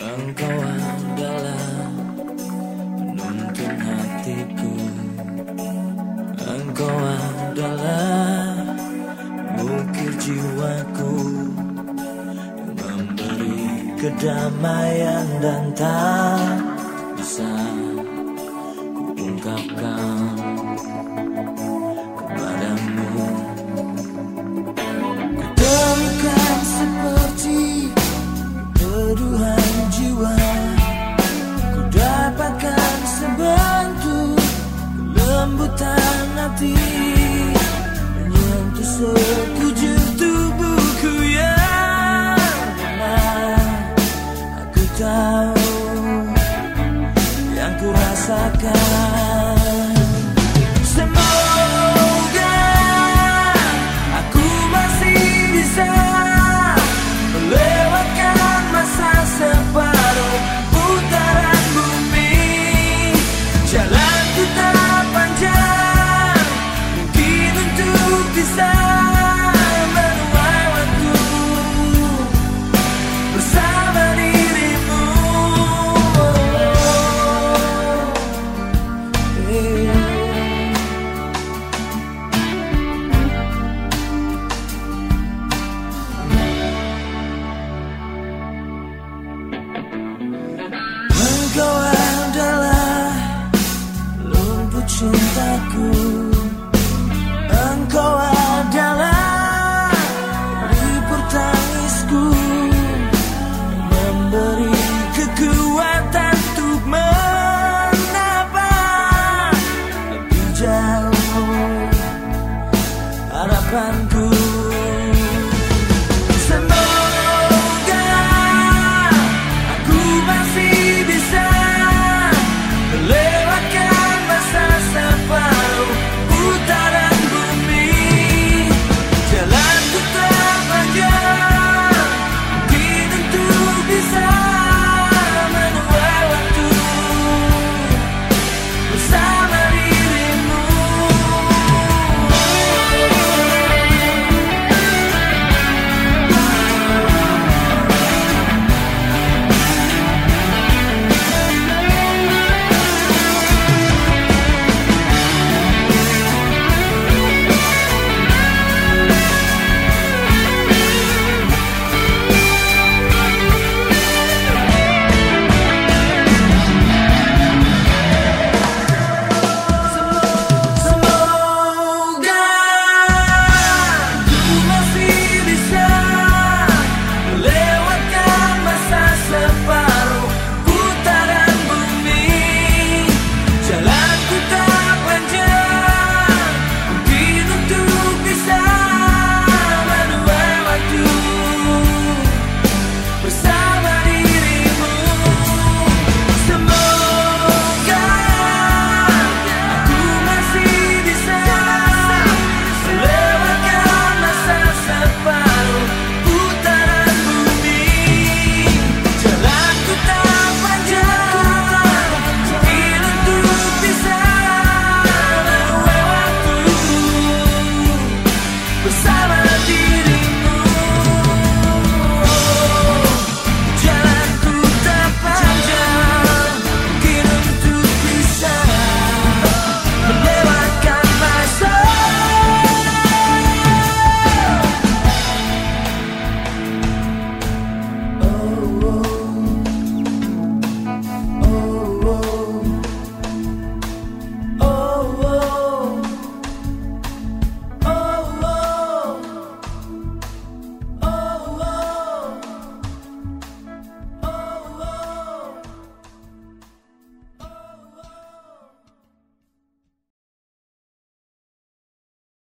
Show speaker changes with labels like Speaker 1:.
Speaker 1: Engkau adalah penuntun hatiku. Engkau adalah bukit jiwaku. Yang memberi kedamaian dan tak bisa Buta hati Menyentuh sekitar cintaku Engkau adalah libur tangisku Memberi kekuatan untuk menapah Lebih jauh harapanku.